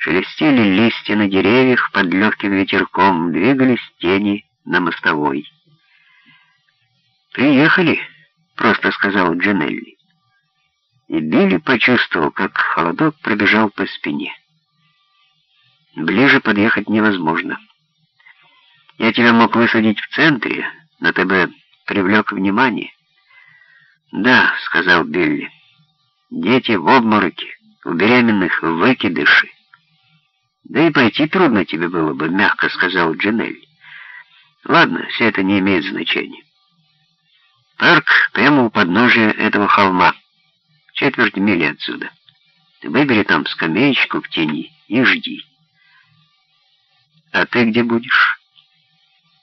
Шелестели листья на деревьях под легким ветерком, двигались тени на мостовой. «Приехали», — просто сказал Джанелли. И Билли почувствовал, как холодок пробежал по спине. Ближе подъехать невозможно. Я тебя мог высадить в центре, но ты бы привлек внимание. «Да», — сказал Билли, — «дети в обмороке, у беременных выкидыши». «Да и пойти трудно тебе было бы», — мягко сказал Джанель. «Ладно, все это не имеет значения. Парк прямо у подножия этого холма, четверть мили отсюда. Выбери там скамеечку в тени и жди». «А ты где будешь?»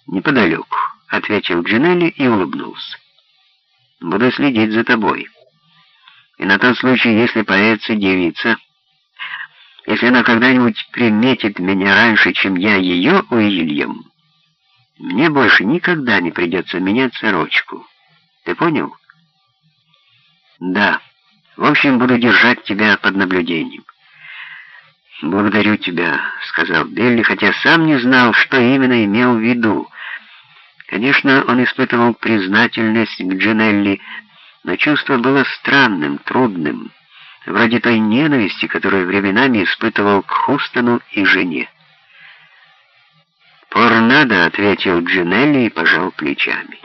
«Неподалеку», — ответил Джинелли и улыбнулся. «Буду следить за тобой. И на тот случай, если появится девица, если она когда-нибудь приметит меня раньше, чем я ее, Уильям, мне больше никогда не придется менять сорочку. Ты понял?» «Да. В общем, буду держать тебя под наблюдением». «Благодарю тебя», — сказал Белли, хотя сам не знал, что именно имел в виду. Конечно, он испытывал признательность к Джинелли, но чувство было странным, трудным, вроде той ненависти, которую временами испытывал к Хустону и жене. «Порнадо», — ответил Джинелли и пожал плечами.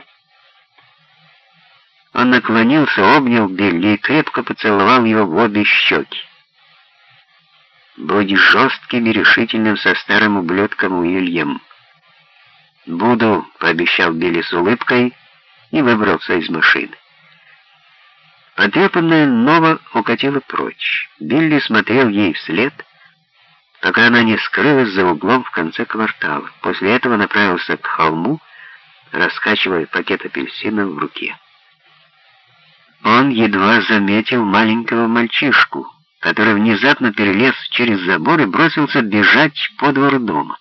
Он наклонился, обнял Билли и крепко поцеловал его в обе щеки. Будь жестким и решительным со старым ублюдком Уильям. «Буду», — пообещал Билли с улыбкой и выбрался из машины. Потрепанная Нова укатила прочь. Билли смотрел ей вслед, пока она не скрылась за углом в конце квартала. После этого направился к холму, раскачивая пакет апельсинов в руке. Он едва заметил маленького мальчишку, который внезапно перелез через забор и бросился бежать по двору дома.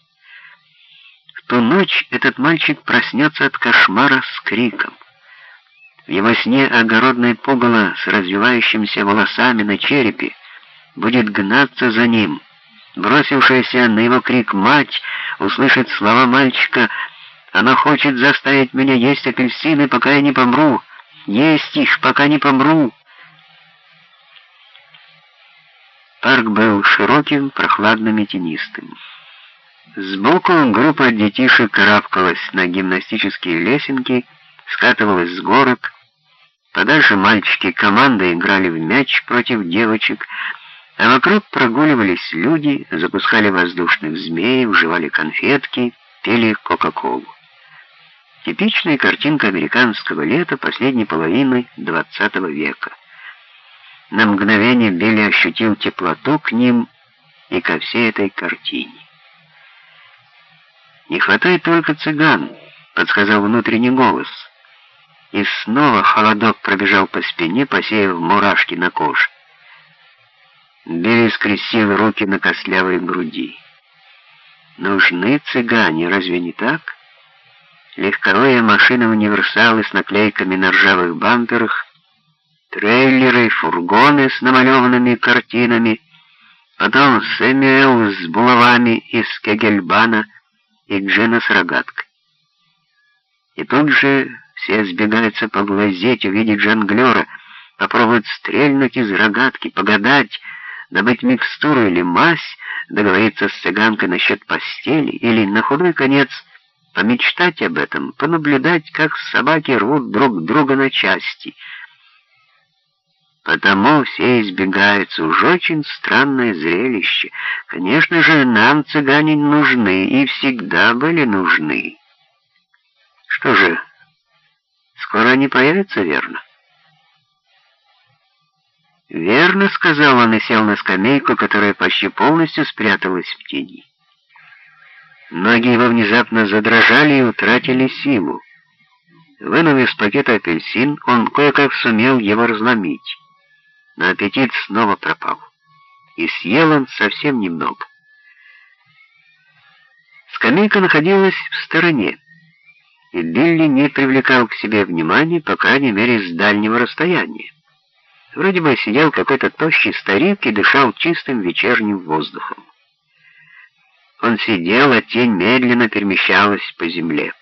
В ту ночь этот мальчик проснется от кошмара с криком. В его сне огородное пугало с развивающимися волосами на черепе будет гнаться за ним. Бросившаяся на его крик мать услышит слова мальчика «Она хочет заставить меня есть апельсины, пока я не помру! Есть их, пока не помру!» Парк был широким, прохладным и тенистым. Сбоку группа детишек карабкалась на гимнастические лесенки, скатывалась с горок. Подальше мальчики команды играли в мяч против девочек, а вокруг прогуливались люди, запускали воздушных змеев, жевали конфетки, пели Кока-Колу. Типичная картинка американского лета последней половины XX века. На мгновение Билли ощутил теплоту к ним и ко всей этой картине. «Не хватает только цыган», — подсказал внутренний голос. И снова холодок пробежал по спине, посеяв мурашки на коже. Билли скрестил руки на костлявой груди. «Нужны цыгане, разве не так?» Легковые машины-универсалы с наклейками на ржавых бамперах трейлеры, фургоны с намалеванными картинами, потом Сэмюэл с булавами из Кегельбана и Джина с рогаткой. И тут же все сбегаются поглазеть, увидеть жонглера, попробуют стрельнуть из рогатки, погадать, добыть микстуру или мазь, договориться с цыганкой насчет постели или, на худой конец, помечтать об этом, понаблюдать, как собаки рвут друг друга на части — Потому все избегаются. Уж очень странное зрелище. Конечно же, нам цыгане нужны и всегда были нужны. Что же, скоро они появятся, верно? «Верно», — сказал он и сел на скамейку, которая почти полностью спряталась в тени. Ноги его внезапно задрожали и утратили силу. Вынув из пакета апельсин, он кое-как сумел его разломить но аппетит снова пропал. И съел он совсем немного. Скамейка находилась в стороне, и Билли не привлекал к себе внимания, по крайней мере, с дальнего расстояния. Вроде бы сидел какой-то тощий старик и дышал чистым вечерним воздухом. Он сидел, а тень медленно перемещалась по земле.